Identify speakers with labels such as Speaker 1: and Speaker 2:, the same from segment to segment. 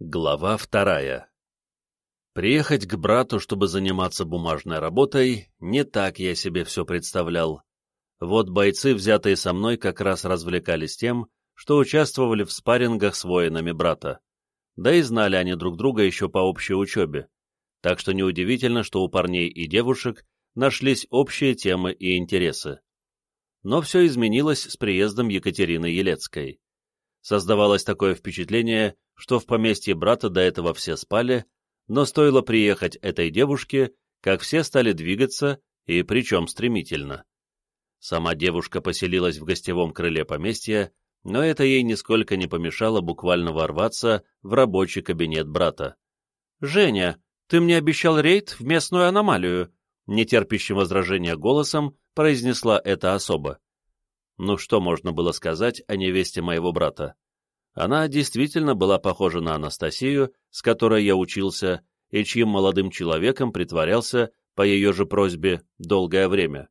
Speaker 1: Глава вторая Приехать к брату, чтобы заниматься бумажной работой, не так я себе все представлял. Вот бойцы, взятые со мной, как раз развлекались тем, что участвовали в спаррингах с воинами брата. Да и знали они друг друга еще по общей учебе. Так что неудивительно, что у парней и девушек нашлись общие темы и интересы. Но все изменилось с приездом Екатерины Елецкой. Создавалось такое впечатление, что в поместье брата до этого все спали, но стоило приехать этой девушке, как все стали двигаться, и причем стремительно. Сама девушка поселилась в гостевом крыле поместья, но это ей нисколько не помешало буквально ворваться в рабочий кабинет брата. «Женя, ты мне обещал рейд в местную аномалию», нетерпящим возражения голосом произнесла эта особа. Ну что можно было сказать о невесте моего брата? Она действительно была похожа на Анастасию, с которой я учился, и чьим молодым человеком притворялся, по ее же просьбе, долгое время.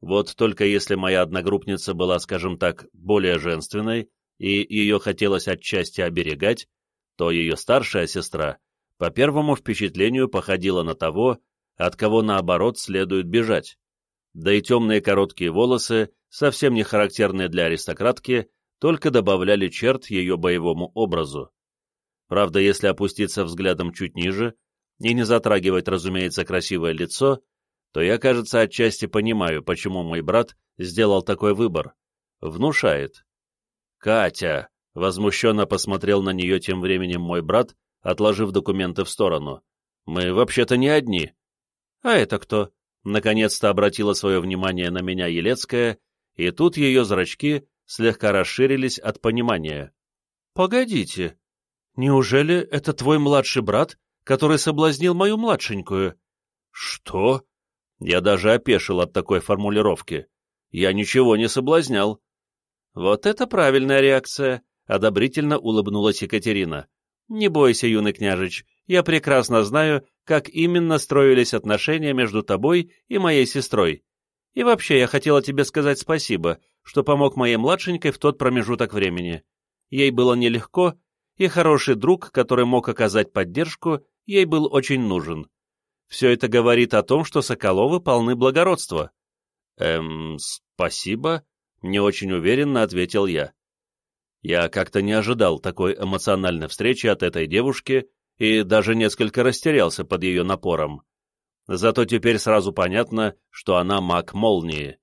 Speaker 1: Вот только если моя одногруппница была, скажем так, более женственной, и ее хотелось отчасти оберегать, то ее старшая сестра, по первому впечатлению, походила на того, от кого, наоборот, следует бежать. Да и темные короткие волосы, совсем не характерные для аристократки, только добавляли черт ее боевому образу. Правда, если опуститься взглядом чуть ниже и не затрагивать, разумеется, красивое лицо, то я, кажется, отчасти понимаю, почему мой брат сделал такой выбор. Внушает. «Катя!» — возмущенно посмотрел на нее тем временем мой брат, отложив документы в сторону. «Мы вообще-то не одни». «А это кто?» Наконец-то обратила свое внимание на меня Елецкая, и тут ее зрачки слегка расширились от понимания. «Погодите, неужели это твой младший брат, который соблазнил мою младшенькую?» «Что?» Я даже опешил от такой формулировки. «Я ничего не соблазнял». «Вот это правильная реакция», — одобрительно улыбнулась Екатерина. «Не бойся, юный княжич, я прекрасно знаю, как именно строились отношения между тобой и моей сестрой. И вообще, я хотела тебе сказать спасибо, что помог моей младшенькой в тот промежуток времени. Ей было нелегко, и хороший друг, который мог оказать поддержку, ей был очень нужен. Все это говорит о том, что Соколовы полны благородства. «Эм, спасибо», — не очень уверенно ответил я. Я как-то не ожидал такой эмоциональной встречи от этой девушки и даже несколько растерялся под ее напором. Зато теперь сразу понятно, что она маг молнии.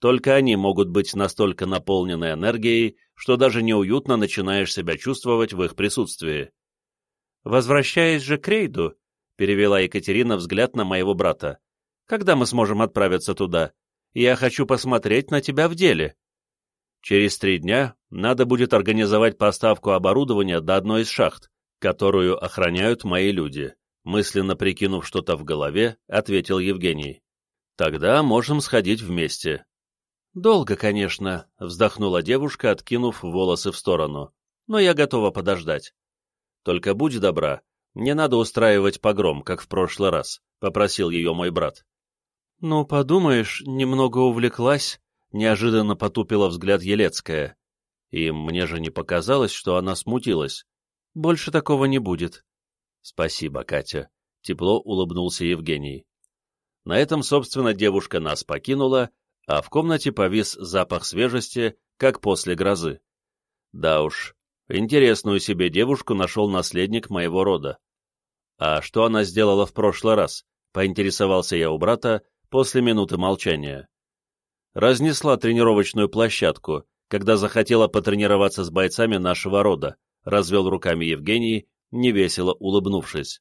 Speaker 1: Только они могут быть настолько наполнены энергией, что даже неуютно начинаешь себя чувствовать в их присутствии. «Возвращаясь же к рейду», — перевела Екатерина взгляд на моего брата, — «когда мы сможем отправиться туда? Я хочу посмотреть на тебя в деле». Через три дня надо будет организовать поставку оборудования до одной из шахт, которую охраняют мои люди мысленно прикинув что-то в голове, ответил Евгений. «Тогда можем сходить вместе». «Долго, конечно», — вздохнула девушка, откинув волосы в сторону. «Но я готова подождать». «Только будь добра, не надо устраивать погром, как в прошлый раз», — попросил ее мой брат. «Ну, подумаешь, немного увлеклась», — неожиданно потупила взгляд Елецкая. И мне же не показалось, что она смутилась. «Больше такого не будет. «Спасибо, Катя», — тепло улыбнулся Евгений. На этом, собственно, девушка нас покинула, а в комнате повис запах свежести, как после грозы. Да уж, интересную себе девушку нашел наследник моего рода. А что она сделала в прошлый раз, поинтересовался я у брата после минуты молчания. Разнесла тренировочную площадку, когда захотела потренироваться с бойцами нашего рода, развел руками Евгений, невесело улыбнувшись.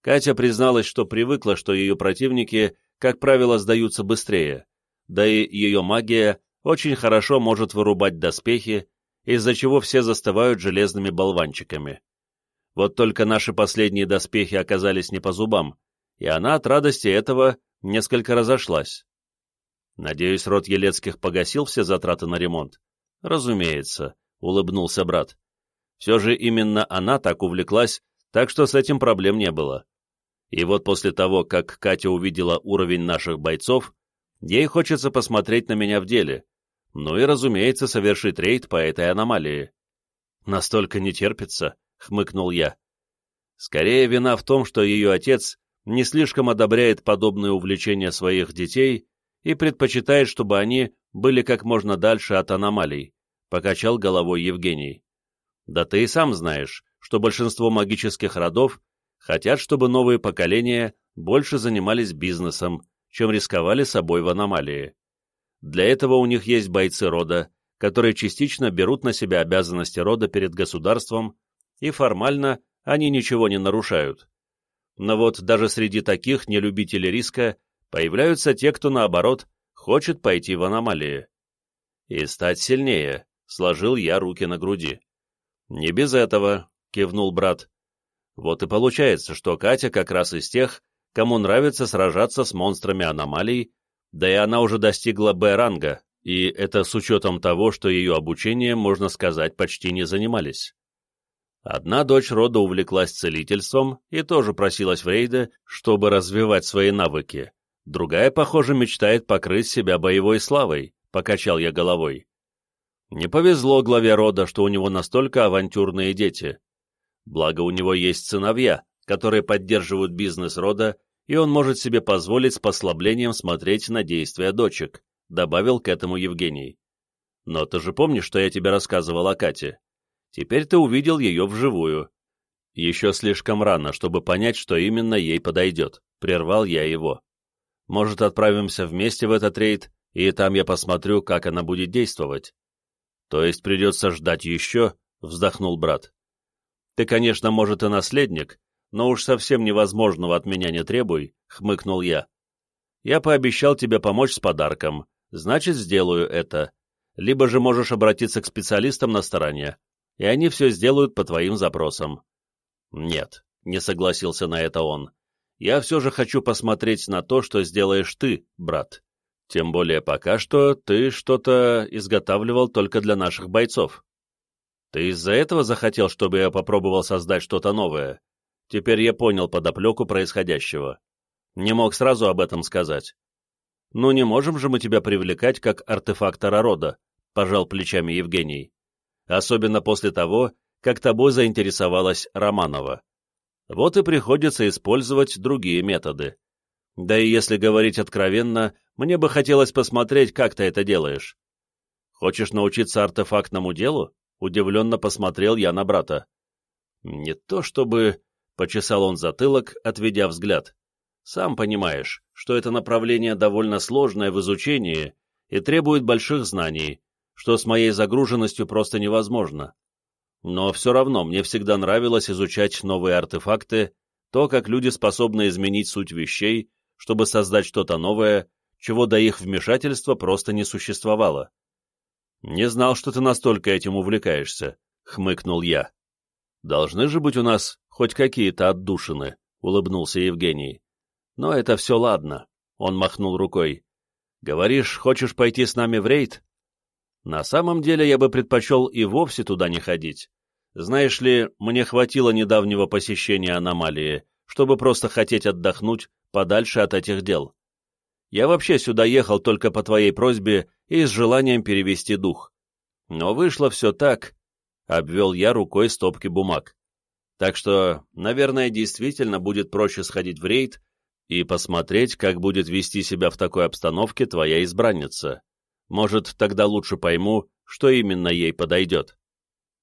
Speaker 1: Катя призналась, что привыкла, что ее противники, как правило, сдаются быстрее, да и ее магия очень хорошо может вырубать доспехи, из-за чего все застывают железными болванчиками. Вот только наши последние доспехи оказались не по зубам, и она от радости этого несколько разошлась. Надеюсь, род Елецких погасил все затраты на ремонт? Разумеется, — улыбнулся брат. Все же именно она так увлеклась, так что с этим проблем не было. И вот после того, как Катя увидела уровень наших бойцов, ей хочется посмотреть на меня в деле, ну и, разумеется, совершить рейд по этой аномалии. Настолько не терпится, — хмыкнул я. Скорее вина в том, что ее отец не слишком одобряет подобные увлечения своих детей и предпочитает, чтобы они были как можно дальше от аномалий, — покачал головой Евгений. Да ты и сам знаешь, что большинство магических родов хотят, чтобы новые поколения больше занимались бизнесом, чем рисковали собой в аномалии. Для этого у них есть бойцы рода, которые частично берут на себя обязанности рода перед государством, и формально они ничего не нарушают. Но вот даже среди таких нелюбителей риска появляются те, кто, наоборот, хочет пойти в аномалии. И стать сильнее, сложил я руки на груди. «Не без этого», — кивнул брат. Вот и получается, что Катя как раз из тех, кому нравится сражаться с монстрами аномалий, да и она уже достигла Б-ранга, и это с учетом того, что ее обучение, можно сказать, почти не занимались. Одна дочь рода увлеклась целительством и тоже просилась в рейды, чтобы развивать свои навыки. Другая, похоже, мечтает покрыть себя боевой славой, покачал я головой. Не повезло главе рода, что у него настолько авантюрные дети. Благо у него есть сыновья, которые поддерживают бизнес рода, и он может себе позволить с послаблением смотреть на действия дочек, добавил к этому Евгений. Но ты же помнишь, что я тебе рассказывал о Кате? Теперь ты увидел ее вживую. Еще слишком рано, чтобы понять, что именно ей подойдет. Прервал я его. Может, отправимся вместе в этот рейд, и там я посмотрю, как она будет действовать. То есть придется ждать еще, вздохнул брат. Ты, конечно, может и наследник, но уж совсем невозможного от меня не требуй, хмыкнул я. Я пообещал тебе помочь с подарком, значит, сделаю это. Либо же можешь обратиться к специалистам на стороне, и они все сделают по твоим запросам. Нет, не согласился на это он. Я все же хочу посмотреть на то, что сделаешь ты, брат. Тем более пока что ты что-то изготавливал только для наших бойцов. Ты из-за этого захотел, чтобы я попробовал создать что-то новое? Теперь я понял подоплеку происходящего. Не мог сразу об этом сказать. Ну не можем же мы тебя привлекать как артефактора рода, пожал плечами Евгений. Особенно после того, как тобой заинтересовалась Романова. Вот и приходится использовать другие методы. Да и если говорить откровенно, мне бы хотелось посмотреть, как ты это делаешь. Хочешь научиться артефактному делу? Удивленно посмотрел я на брата. Не то чтобы... Почесал он затылок, отведя взгляд. Сам понимаешь, что это направление довольно сложное в изучении и требует больших знаний, что с моей загруженностью просто невозможно. Но все равно мне всегда нравилось изучать новые артефакты, то, как люди способны изменить суть вещей чтобы создать что-то новое, чего до их вмешательства просто не существовало. «Не знал, что ты настолько этим увлекаешься», — хмыкнул я. «Должны же быть у нас хоть какие-то отдушины», — улыбнулся Евгений. «Но это все ладно», — он махнул рукой. «Говоришь, хочешь пойти с нами в рейд?» «На самом деле я бы предпочел и вовсе туда не ходить. Знаешь ли, мне хватило недавнего посещения аномалии, чтобы просто хотеть отдохнуть подальше от этих дел. Я вообще сюда ехал только по твоей просьбе и с желанием перевести дух. Но вышло все так, — обвел я рукой стопки бумаг. Так что, наверное, действительно будет проще сходить в рейд и посмотреть, как будет вести себя в такой обстановке твоя избранница. Может, тогда лучше пойму, что именно ей подойдет.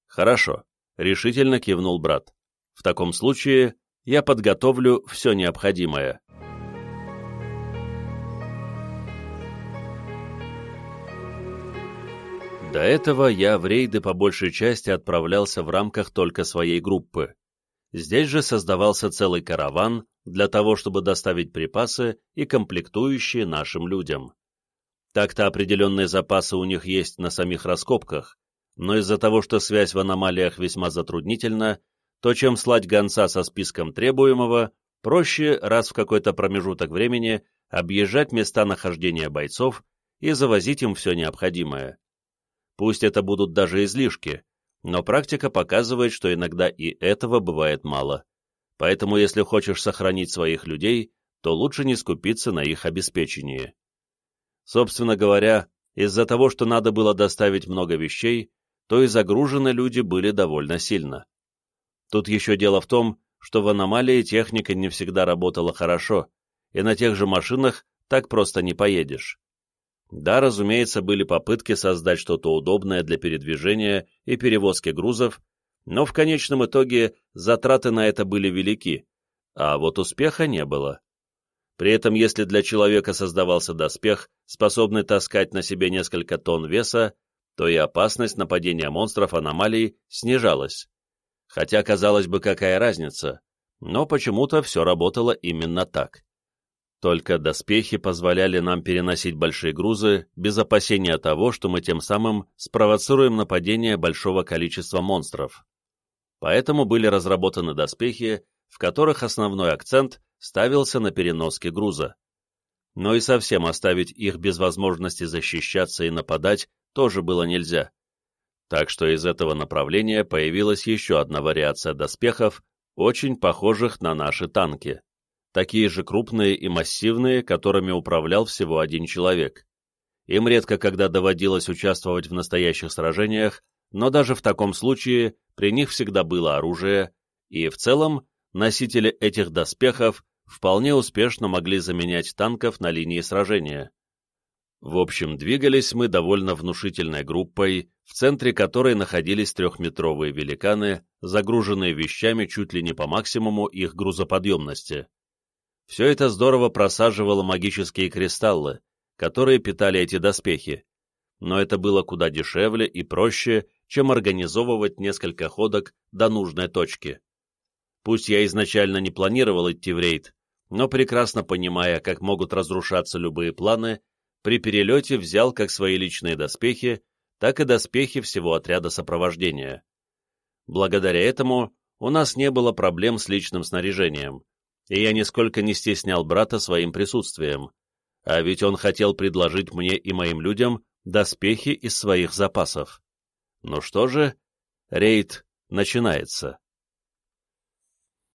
Speaker 1: Хорошо, — решительно кивнул брат. В таком случае я подготовлю все необходимое. До этого я в рейды по большей части отправлялся в рамках только своей группы. Здесь же создавался целый караван для того, чтобы доставить припасы и комплектующие нашим людям. Так-то определенные запасы у них есть на самих раскопках, но из-за того, что связь в аномалиях весьма затруднительна, то чем слать гонца со списком требуемого, проще раз в какой-то промежуток времени объезжать места нахождения бойцов и завозить им все необходимое. Пусть это будут даже излишки, но практика показывает, что иногда и этого бывает мало. Поэтому если хочешь сохранить своих людей, то лучше не скупиться на их обеспечении. Собственно говоря, из-за того, что надо было доставить много вещей, то и загружены люди были довольно сильно. Тут еще дело в том, что в аномалии техника не всегда работала хорошо, и на тех же машинах так просто не поедешь. Да, разумеется, были попытки создать что-то удобное для передвижения и перевозки грузов, но в конечном итоге затраты на это были велики, а вот успеха не было. При этом, если для человека создавался доспех, способный таскать на себе несколько тонн веса, то и опасность нападения монстров аномалий снижалась. Хотя, казалось бы, какая разница, но почему-то все работало именно так. Только доспехи позволяли нам переносить большие грузы без опасения того, что мы тем самым спровоцируем нападение большого количества монстров. Поэтому были разработаны доспехи, в которых основной акцент ставился на переноске груза. Но и совсем оставить их без возможности защищаться и нападать тоже было нельзя. Так что из этого направления появилась еще одна вариация доспехов, очень похожих на наши танки такие же крупные и массивные, которыми управлял всего один человек. Им редко когда доводилось участвовать в настоящих сражениях, но даже в таком случае при них всегда было оружие, и в целом носители этих доспехов вполне успешно могли заменять танков на линии сражения. В общем, двигались мы довольно внушительной группой, в центре которой находились трехметровые великаны, загруженные вещами чуть ли не по максимуму их грузоподъемности. Все это здорово просаживало магические кристаллы, которые питали эти доспехи, но это было куда дешевле и проще, чем организовывать несколько ходок до нужной точки. Пусть я изначально не планировал идти в рейд, но прекрасно понимая, как могут разрушаться любые планы, при перелете взял как свои личные доспехи, так и доспехи всего отряда сопровождения. Благодаря этому у нас не было проблем с личным снаряжением, и я нисколько не стеснял брата своим присутствием, а ведь он хотел предложить мне и моим людям доспехи из своих запасов. Ну что же, рейд начинается.